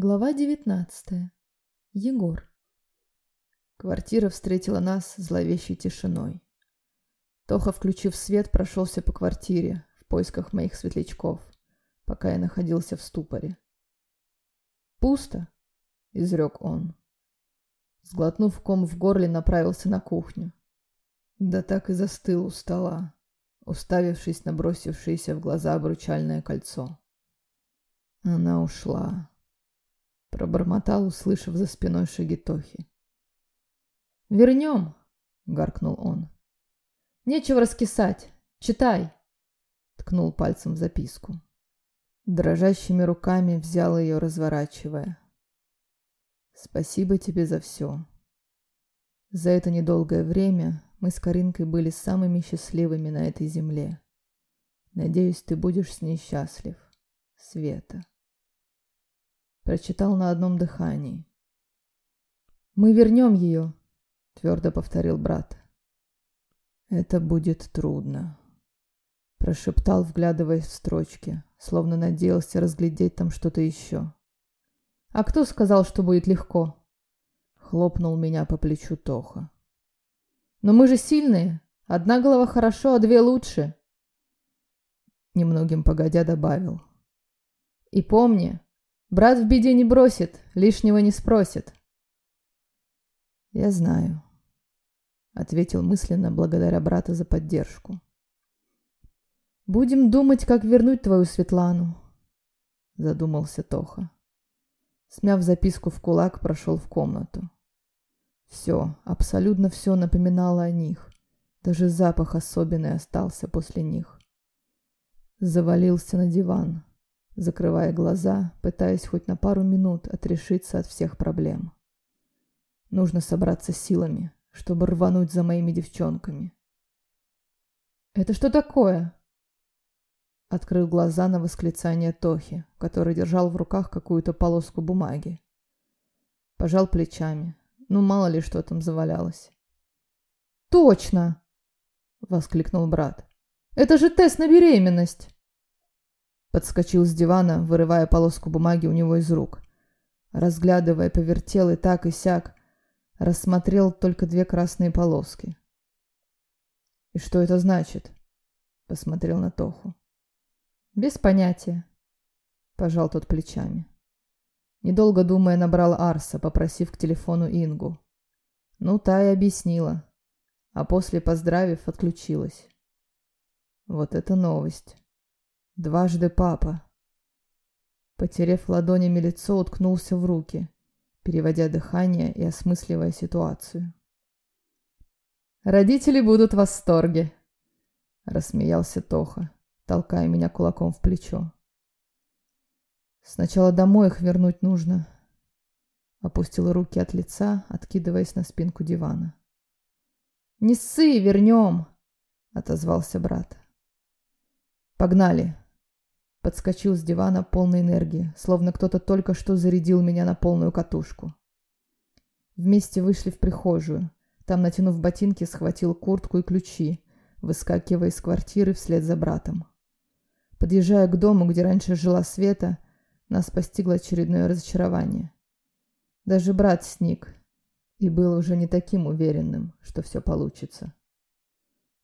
Глава девятнадцатая. Егор. Квартира встретила нас зловещей тишиной. Тоха, включив свет, прошелся по квартире в поисках моих светлячков, пока я находился в ступоре. «Пусто», — изрек он. Сглотнув ком в горле, направился на кухню. Да так и застыл у стола, уставившись на бросившееся в глаза обручальное кольцо. Она ушла. Пробормотал, услышав за спиной шаги Тохи. «Вернем!» — гаркнул он. «Нечего раскисать. Читай!» Ткнул пальцем в записку. Дрожащими руками взял ее, разворачивая. «Спасибо тебе за все. За это недолгое время мы с Каринкой были самыми счастливыми на этой земле. Надеюсь, ты будешь с ней счастлив. Света». Прочитал на одном дыхании. «Мы вернем ее», — твердо повторил брат. «Это будет трудно», — прошептал, вглядываясь в строчки, словно надеялся разглядеть там что-то еще. «А кто сказал, что будет легко?» Хлопнул меня по плечу Тоха. «Но мы же сильные. Одна голова хорошо, а две лучше». Немногим погодя добавил. «И помни, Брат в беде не бросит, лишнего не спросит. Я знаю, ответил мысленно, благодаря брата за поддержку. Будем думать, как вернуть твою Светлану, задумался Тоха. Смяв записку в кулак, прошел в комнату. Все, абсолютно все напоминало о них. Даже запах особенный остался после них. Завалился на диван закрывая глаза, пытаясь хоть на пару минут отрешиться от всех проблем. Нужно собраться силами, чтобы рвануть за моими девчонками. «Это что такое?» Открыл глаза на восклицание Тохи, который держал в руках какую-то полоску бумаги. Пожал плечами. Ну, мало ли, что там завалялось. «Точно!» — воскликнул брат. «Это же тест на беременность!» Подскочил с дивана, вырывая полоску бумаги у него из рук. Разглядывая, повертел и так, и сяк. Рассмотрел только две красные полоски. «И что это значит?» Посмотрел на Тоху. «Без понятия», — пожал тот плечами. Недолго думая, набрал Арса, попросив к телефону Ингу. Ну, та и объяснила. А после, поздравив, отключилась. Вот это новость. Дважды папа. Потерев ладонями лицо, уткнулся в руки, переводя дыхание и осмысливая ситуацию. «Родители будут в восторге», — рассмеялся Тоха, толкая меня кулаком в плечо. «Сначала домой их вернуть нужно», — опустил руки от лица, откидываясь на спинку дивана. «Не ссы, вернем», — отозвался брат. «Погнали», Подскочил с дивана полной энергии, словно кто-то только что зарядил меня на полную катушку. Вместе вышли в прихожую. Там, натянув ботинки, схватил куртку и ключи, выскакивая из квартиры вслед за братом. Подъезжая к дому, где раньше жила Света, нас постигло очередное разочарование. Даже брат сник и был уже не таким уверенным, что все получится.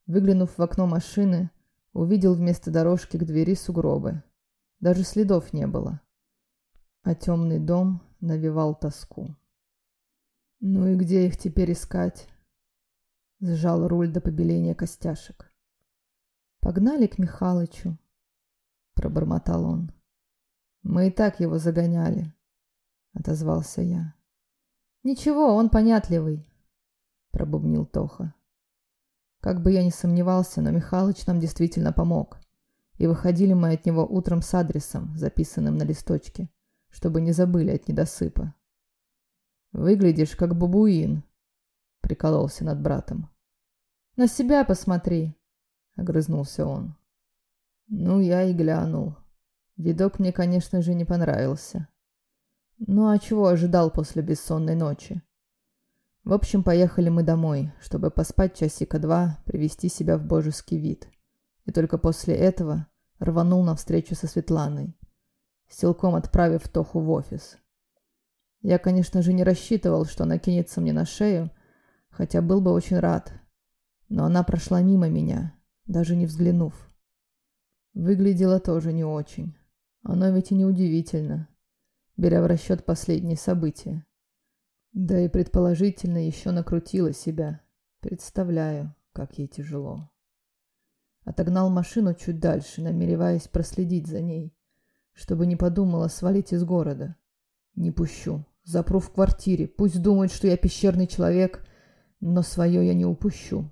Выглянув в окно машины, увидел вместо дорожки к двери сугробы. Даже следов не было. А темный дом навевал тоску. Ну и где их теперь искать? Сжал руль до побеления костяшек. Погнали к Михалычу, пробормотал он. Мы и так его загоняли, отозвался я. Ничего, он понятливый, пробубнил Тоха. Как бы я ни сомневался, но Михалыч нам действительно помог. И выходили мы от него утром с адресом, записанным на листочке, чтобы не забыли от недосыпа. «Выглядишь, как бабуин», — прикололся над братом. «На себя посмотри», — огрызнулся он. Ну, я и глянул. Видок мне, конечно же, не понравился. Ну, а чего ожидал после бессонной ночи? В общем, поехали мы домой, чтобы поспать часика два, привести себя в божеский вид. И только после этого рванул навстречу со Светланой, силком отправив Тоху в офис. Я, конечно же, не рассчитывал, что она кинется мне на шею, хотя был бы очень рад. Но она прошла мимо меня, даже не взглянув. Выглядела тоже не очень. Оно ведь и не удивительно, беря в расчет последние события. Да и предположительно еще накрутила себя. Представляю, как ей тяжело. Отогнал машину чуть дальше, намереваясь проследить за ней, чтобы не подумала свалить из города. Не пущу. Запру в квартире. Пусть думают, что я пещерный человек, но свое я не упущу.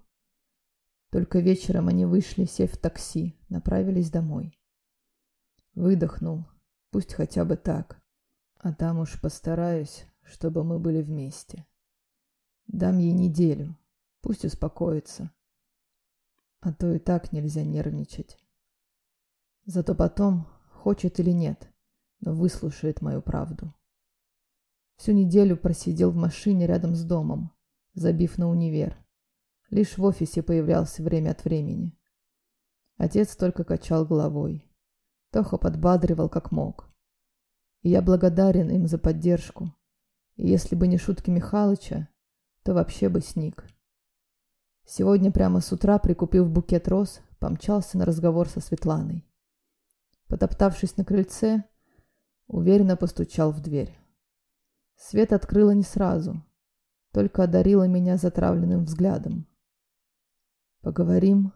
Только вечером они вышли, сев в такси, направились домой. Выдохнул. Пусть хотя бы так. А там уж постараюсь, чтобы мы были вместе. Дам ей неделю. Пусть успокоится. А то и так нельзя нервничать. Зато потом, хочет или нет, но выслушает мою правду. Всю неделю просидел в машине рядом с домом, забив на универ. Лишь в офисе появлялся время от времени. Отец только качал головой. Тоха подбадривал как мог. И я благодарен им за поддержку. И если бы не шутки Михалыча, то вообще бы сник. Сегодня прямо с утра, прикупив букет роз, помчался на разговор со Светланой. Потоптавшись на крыльце, уверенно постучал в дверь. Свет открыла не сразу, только одарила меня затравленным взглядом. «Поговорим?»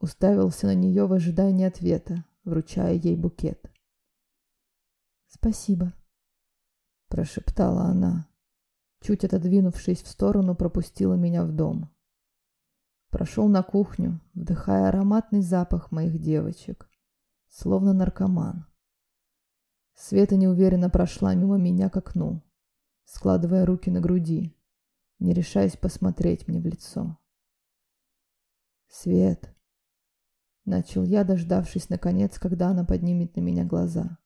Уставился на нее в ожидании ответа, вручая ей букет. «Спасибо», — прошептала она. Чуть отодвинувшись в сторону, пропустила меня в дом. Прошел на кухню, вдыхая ароматный запах моих девочек, словно наркоман. Света неуверенно прошла мимо меня к окну, складывая руки на груди, не решаясь посмотреть мне в лицо. «Свет!» — начал я, дождавшись наконец, когда она поднимет на меня глаза.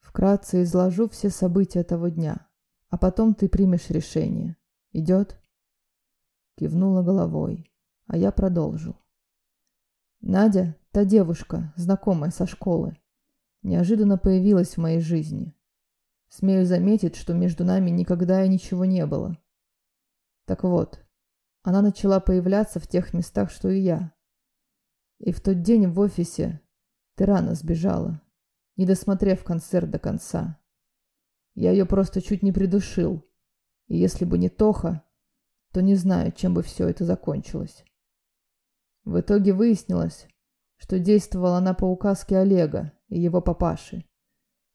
Вкратце изложу все события того дня, а потом ты примешь решение. Идет?» Кивнула головой, а я продолжил. Надя, та девушка, знакомая со школы, неожиданно появилась в моей жизни. Смею заметить, что между нами никогда и ничего не было. Так вот, она начала появляться в тех местах, что и я. И в тот день в офисе ты рано сбежала, не досмотрев концерт до конца. Я ее просто чуть не придушил. И если бы не Тоха, то не знаю, чем бы все это закончилось. В итоге выяснилось, что действовала она по указке Олега и его папаши,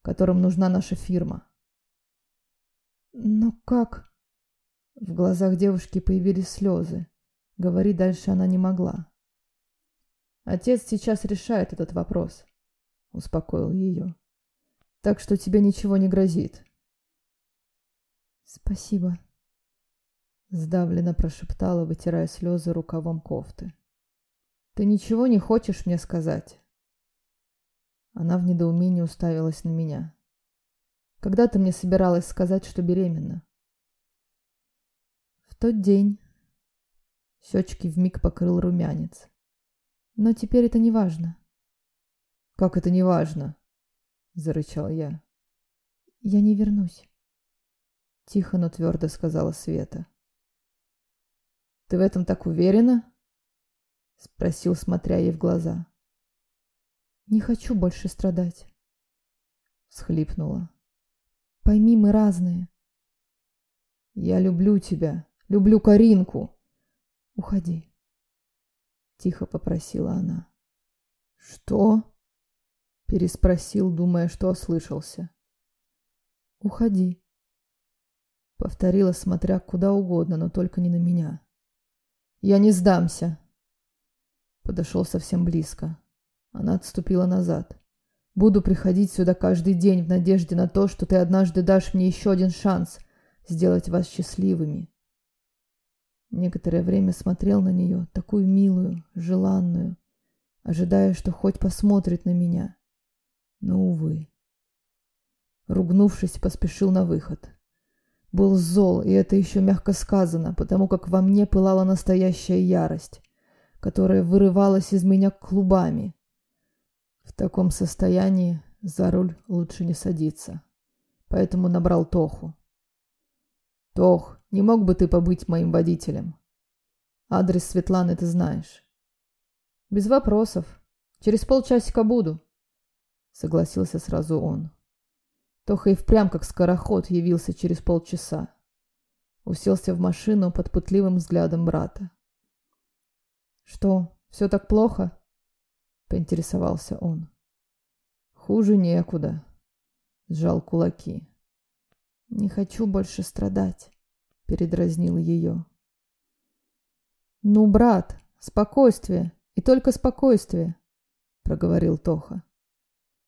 которым нужна наша фирма. «Но как?» В глазах девушки появились слезы. Говорить дальше она не могла. «Отец сейчас решает этот вопрос», — успокоил ее. «Так что тебе ничего не грозит». «Спасибо», Сдавленно прошептала, вытирая слезы рукавом кофты. «Ты ничего не хочешь мне сказать?» Она в недоумении уставилась на меня. «Когда ты мне собиралась сказать, что беременна?» «В тот день». Щечки вмиг покрыл румянец. «Но теперь это не важно». «Как это не важно?» — зарычал я. «Я не вернусь», — тихо, но твердо сказала Света. «Ты в этом так уверена?» — спросил, смотря ей в глаза. «Не хочу больше страдать», — всхлипнула. «Пойми, мы разные». «Я люблю тебя, люблю Каринку». «Уходи», — тихо попросила она. «Что?» — переспросил, думая, что ослышался. «Уходи», — повторила, смотря куда угодно, но только не на меня. Я не сдамся. Подошел совсем близко. Она отступила назад. Буду приходить сюда каждый день в надежде на то, что ты однажды дашь мне еще один шанс сделать вас счастливыми. Некоторое время смотрел на нее, такую милую, желанную, ожидая, что хоть посмотрит на меня. Но, увы. Ругнувшись, поспешил на выход. Был зол, и это еще мягко сказано, потому как во мне пылала настоящая ярость, которая вырывалась из меня клубами. В таком состоянии за руль лучше не садиться. поэтому набрал Тоху. «Тох, не мог бы ты побыть моим водителем? Адрес Светланы ты знаешь». «Без вопросов. Через полчасика буду», — согласился сразу он. Тоха и впрямь как скороход явился через полчаса. Уселся в машину под пытливым взглядом брата. «Что, все так плохо?» — поинтересовался он. «Хуже некуда», — сжал кулаки. «Не хочу больше страдать», — передразнил ее. «Ну, брат, спокойствие, и только спокойствие», — проговорил Тоха.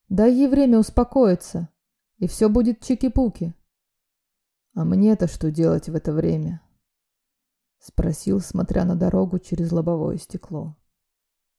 «Дай ей время успокоиться, и все будет чики-пуки». «А мне-то что делать в это время?» — спросил, смотря на дорогу через лобовое стекло.